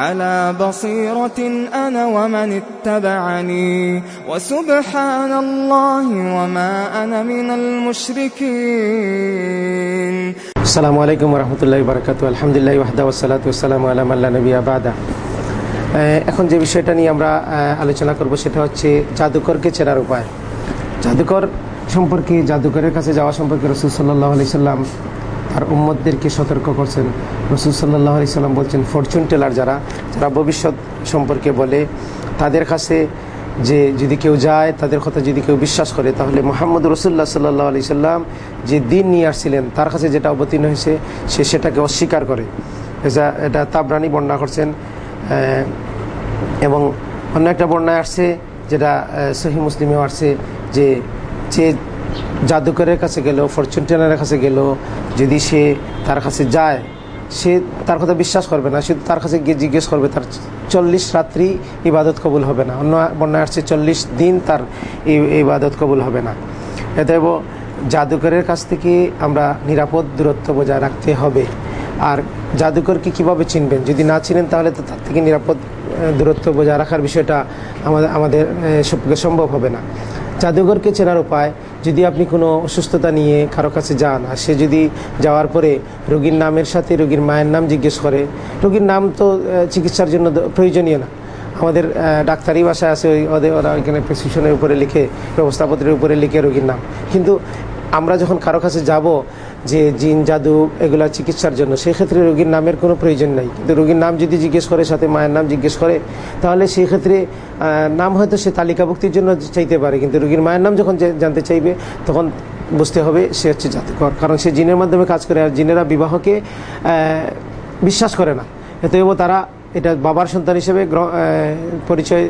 على بصيرة أنا ومن اتبعني وسبحان الله وما أنا من المشركين আসসালামু আলাইকুম রহমতুল্লাহ বারকাত আলহামদুলিল্লাহ ওয়াহদা ওসালাত ওসালাম আলাম আল্লাহ নবী আবাদা এখন যে বিষয়টা নিয়ে আমরা আহ, আলোচনা করব সেটা হচ্ছে জাদুকরকে চেনার উপায় জাদুকর সম্পর্কে জাদুকরের কাছে যাওয়া সম্পর্কে রসুল সাল্লাহ আলি সাল্লাম তার উম্মদদেরকে সতর্ক করছেন। রসুল সাল্লাহ আলি সাল্লাম বলছেন ফরচুন টেলার যারা যারা ভবিষ্যৎ সম্পর্কে বলে, তাদের কাছে যে যদি কেউ যায়, তাদের কথা যদি কেউ বিশ্বাস করে, তাহলে মোহাম্মদ রসুল্লাহ সাল্লাহ আলি সাল্লাম যে দিন নিয়ে আসছিলেন, তার কাছে যেটা অবতীর্ণ হয়েছে, সে সেটাকে অস্বীকার করে। এটা এটা তাবরানি বর্ণনা করছেন এবং অন্য একটা বর্ণায় আসছে, যেটা সহি মুসলিমেও আসছে, যে যে জাদুকরের কাছে গেল ফরচুন টেলারের কাছে গেল, যদি সে তার কাছে যায়, সে তার কথা বিশ্বাস করবে না, সে তার কাছে গিয়ে জিজ্ঞেস করবে, তার চল্লিশ রাত্রি ইবাদত কবুল হবে না। অন্য বন্যায় আসছে, চল্লিশ দিন তার ইবাদত কবুল হবে না। এতএব জাদুকরের কাছ থেকে আমরা নিরাপদ দূরত্ব বজায় রাখতে হবে। আর জাদুকরকে কীভাবে চিনবেন? যদি না চিনেন, তাহলে তো তার থেকে নিরাপদ দূরত্ব বজায় রাখার বিষয়টা আমাদের আমাদের সম্ভব হবে না। জাদুঘরকে চেনার উপায় যদি আপনি কোনো অসুস্থতা নিয়ে কারও কাছে যান আর সে যদি যাওয়ার পরে রোগীর নামের সাথে রোগীর মায়ের নাম জিজ্ঞেস করে, রোগীর নাম তো চিকিৎসার জন্য প্রয়োজনীয় না। আমাদের ডাক্তারি বাসায় আছে ওই ওদের ওরা ওইখানে প্রেসক্রিপশনের উপরে লিখে, ব্যবস্থাপত্রের উপরে লিখে রোগীর নাম। কিন্তু আমরা যখন কারও কাছে যাব যে জিন, জাদু এগুলা চিকিৎসার জন্য। সেই ক্ষেত্রে রোগীর নামের কোনো প্রয়োজন নাই। কিন্তু রোগীর নাম যদি জিজ্ঞেস করে, সাথে মায়ের নাম জিজ্ঞেস করে, তাহলে সেই ক্ষেত্রে নাম হয়তো সে তালিকাভুক্তির জন্য চাইতে পারে। কিন্তু রোগীর মায়ের নাম যখন জানতে চাইবে, তখন বুঝতে হবে সে হচ্ছে জাদুকর। কারণ সে জিনের মাধ্যমে কাজ করে, আর জিনেরা বিবাহকে বিশ্বাস করে না। এতএব তারা এটা বাবার সন্তান হিসেবে পরিচয়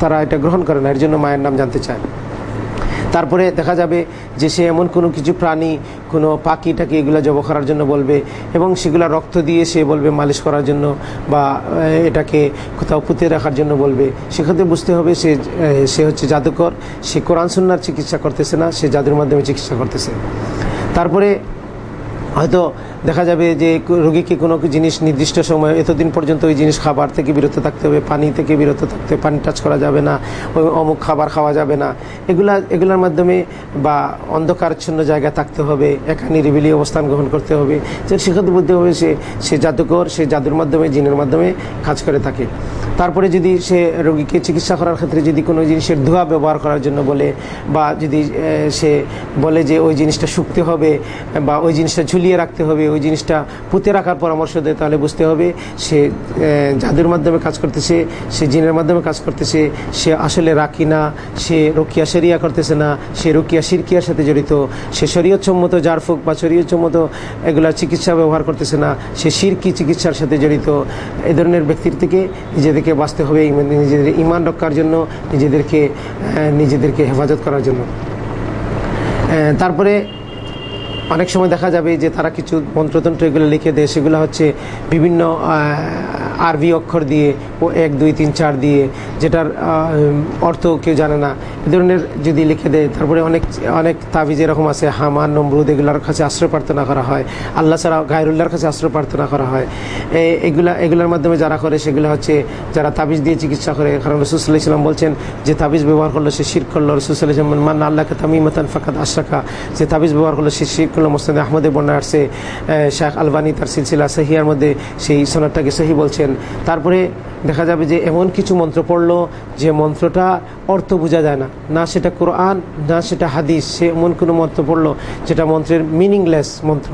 তারা এটা গ্রহণ করে না। এর জন্য মায়ের নাম জানতে চায় তারপরে দেখা যাবে যে সে এমন কোনো কিছু প্রাণী, কোনো পাখি টাকি এগুলো জব করার জন্য বলবে এবং সেগুলো রক্ত দিয়ে সে বলবে মালিশ করার জন্য বা এটাকে কোথাও পুঁতে রাখার জন্য বলবে। সেক্ষেত্রে বুঝতে হবে সে সে হচ্ছে জাদুকর। সে কোরআন, সুন্নার চিকিৎসা করতেছে না, সে জাদুর মাধ্যমে চিকিৎসা করতেছে। তারপরে হয়তো দেখা যাবে যে রোগীকে কোনো জিনিস নির্দিষ্ট সময় এতদিন পর্যন্ত ওই জিনিস খাবার থেকে বিরত থাকতে হবে, পানি থেকে বিরত থাকতে হবে, পানি টাচ করা যাবে না, ওই অমুক খাবার খাওয়া যাবে না। এগুলা, এগুলোর মাধ্যমে বা অন্ধকারচ্ছন্ন জায়গায় থাকতে হবে, একা নিরিবিলি অবস্থান গ্রহণ করতে হবে। যে সেক্ষেত্রে বুঝতে হবে সে সে জাদুকর, সে জাদুর মাধ্যমে, জিনের মাধ্যমে কাজ করে থাকে। তারপরে যদি সে রোগীকে চিকিৎসা করার ক্ষেত্রে যদি কোনো জিনিসের ধোঁয়া ব্যবহার করার জন্য বলে বা যদি সে বলে যে ওই জিনিসটা শুকতে হবে বা ওই জিনিসটা ঝুলিয়ে রাখতে হবে, ওই জিনিসটা পুঁতে রাখার পরামর্শ দেয়, তাহলে বুঝতে হবে সে জাদুর মাধ্যমে কাজ করতেছে, সে জিনের মাধ্যমে কাজ করতেছে, সে আসলে রাখি না, সে রকিয়া সেরিয়া করতেছে না, সে রকিয়া সিরকিয়ার সাথে জড়িত, সে শরীয়তসম্মত জারফুক বা শরীয়তসম্মত এগুলা চিকিৎসা ব্যবহার করতেছে না, সে সিরকি চিকিৎসার সাথে জড়িত, এ ধরনের ব্যক্তির থেকে নিজেদেরকে বাঁচতে হবে নিজেদের ইমান রক্ষার জন্য, নিজেদেরকে নিজেদেরকে হেফাজত করার জন্য। তারপরে অনেক সময় দেখা যাবে যে তারা কিছু মন্ত্রতন্ত্র এগুলো লিখে দেয়। সেগুলো হচ্ছে বিভিন্ন আরবি অক্ষর দিয়ে ও এক, দুই, তিন, চার দিয়ে, যেটার অর্থ কেউ জানে না। এ ধরনের যদি লিখে দেয়, তারপরে অনেক অনেক তাবিজ এরকম আছে হামান নমরুদ, এগুলোর কাছে আশ্রয় প্রার্থনা করা হয়। আল্লাহ ছাড়া গায়রুল্লাহর কাছে আশ্রয় প্রার্থনা করা হয়। এগুলা, এগুলোর মাধ্যমে যারা করে, সেগুলো হচ্ছে যারা তাবিজ দিয়ে চিকিৎসা করে। কারণ রসুল্লাহ ইসলাম বলছেন যে তাবিজ ব্যবহার করল সে শির করল। রসুল্লাহ ইসলাম মান আল্লাহকে তামিমাতান ফাকাত আশরাকা। যে তাবিজ ব্যবহার করল সে শির করল মোস্তাদ আহমদের বন্যা আসছে শাহ আলবানি তার সিলসিলা সহিয়ার মধ্যে সেই সনদটাকে সহি বলছেন। তারপরে দেখা যাবে যে এমন কিছু মন্ত্র পড়ল যে মন্ত্রটা অর্থ বোঝা যায় না। না সেটা কোরআন, না সেটা হাদিস, সে এমন কোনো মন্ত্র পড়ল যেটা মন্ত্রের মিনিংলেস মন্ত্র।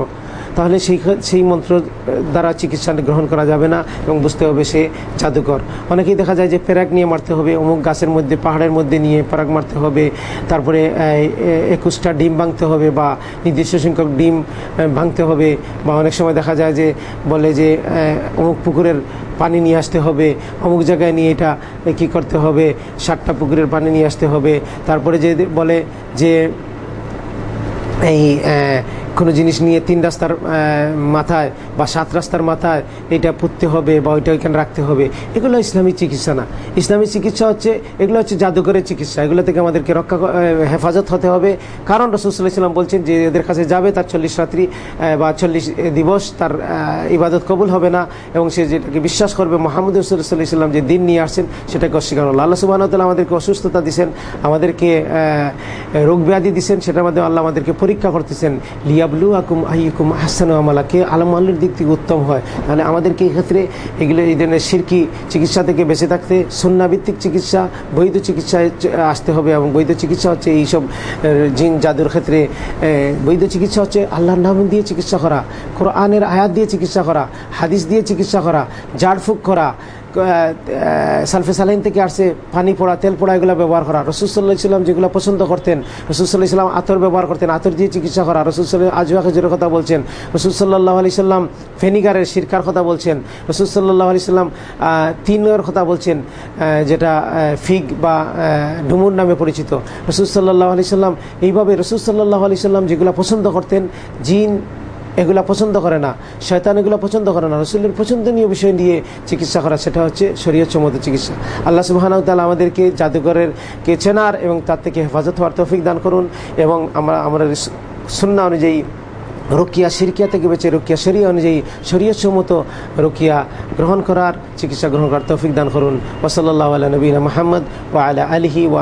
তাহলে সেই সেই মন্ত্র দ্বারা চিকিৎসা গ্রহণ করা যাবে না এবং বুঝতে হবে সে জাদুকর। অনেকেই দেখা যায় যে পেরাক নিয়ে মারতে হবে, অমুক গাছের মধ্যে, পাহাড়ের মধ্যে নিয়ে পেরাক মারতে হবে, তারপরে একুশটা ডিম ভাঙতে হবে বা নির্দিষ্ট সংখ্যক ডিম ভাঙতে হবে বা অনেক সময় দেখা যায় যে বলে যে অমুক পুকুরের পানি নিয়ে আসতে হবে, অমুক জায়গায় নিয়ে এটা কি করতে হবে, সাতটা পুকুরের পানি নিয়ে আসতে হবে। তারপরে যে বলে যে এই কোনো জিনিস নিয়ে তিন রাস্তার মাথায় বা সাত রাস্তার মাথায় এটা পুঁততে হবে বা ওইটা ওইখানে রাখতে হবে, এগুলো ইসলামী চিকিৎসা না। ইসলামী চিকিৎসা হচ্ছে, এগুলো হচ্ছে জাদুঘরের চিকিৎসা, এগুলো থেকে আমাদেরকে রক্ষা হেফাজত হতে হবে। কারণ রসুল্লাহ ইসলাম বলছেন যে এদের কাছে যাবে তার চল্লিশ রাত্রি বা চল্লিশ দিবস, তার ইবাদত কবুল হবে না এবং সে যেটাকে বিশ্বাস করবে মোহাম্মদ রসুল্লাহ ইসলাম যে দিন নিয়ে আসছেন, সেটাকে অস্বীকার হলো আল্লাহ সুবাহ আমাদেরকে অসুস্থতা দিচ্ছেন আমাদেরকে রোগ ব্যাধি দিচ্ছেন সেটার মধ্যে আল্লাহ আমাদেরকে পরীক্ষা করতেছেন লিয়াবলু আকুম আইকুম হাসান আমালা। কে আলমাল্লির দিক থেকে উত্তম হয়। তাহলে আমাদেরকে এক্ষেত্রে এগুলো এই ধরনের সিরকি চিকিৎসা থেকে বেঁচে থাকতে, সন্নাভিত্তিক চিকিৎসা, বৈধ চিকিৎসায় আসতে হবে এবং বৈধ চিকিৎসা হচ্ছে এইসব জিন জাদুর ক্ষেত্রে বৈধ চিকিৎসা হচ্ছে আল্লাহর নাম দিয়ে চিকিৎসা করা, কোরআনের আয়াত দিয়ে চিকিৎসা করা, হাদিস দিয়ে চিকিৎসা করা ঝাড়ফুঁক করা সালফে সালাইন থেকে আসছে পানি পোড়া, তেল পোড়া, এগুলো ব্যবহার করা। রসুল্লাহ ইসলাম যেগুলো পছন্দ করতেন রসুল্লাহ ইসলাম আতর ব্যবহার করতেন, আতর দিয়ে চিকিৎসা করা। রসুল্লাহ আজওয়া খেজুরের কথা বলছেন রসুলসাল্লাহ আলি সাল্লাম ফেনিগারের শিরকার কথা বলছেন রসুলসাল্লাহ আলি সাল্লাম তিনের কথা বলছেন যেটা ফিগ বা ডুমুর নামে পরিচিত। রসুলসাল্লাহ আলি সাল্লাম এইভাবে রসুলসাল্লাহ আলি সাল্লাম যেগুলো পছন্দ করতেন, জিন এগুলা পছন্দ করে না। শয়তান এগুলো পছন্দ করে না। রসুলের পছন্দনীয় বিষয় নিয়ে চিকিৎসা করা, সেটা হচ্ছে শরীয় চমত চিকিৎসা। আল্লাহ সুবাহানাউ তালা আমাদেরকে জাদুঘরের কে চেনার এবং তার থেকে হেফাজত হওয়ার তৌফিক দান করুন এবং আমরা আমরা সুন্না অনুযায়ী রুকিয়া সিরকিয়া থেকে বেঁচে রুকিয়া, শরিয়া অনুযায়ী শরীয় সম্মত রুকিয়া গ্রহণ করার, চিকিৎসা গ্রহণ করার তৌফিক দান করুন। ওসল্লাহ আলা নবীনা মোহাম্মদ ওয়া আলা আলিহি ওয়া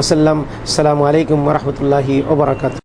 ওসাল্লাম আসসালামু আলাইকুম রহমতুল্লাহি ওবরাকাত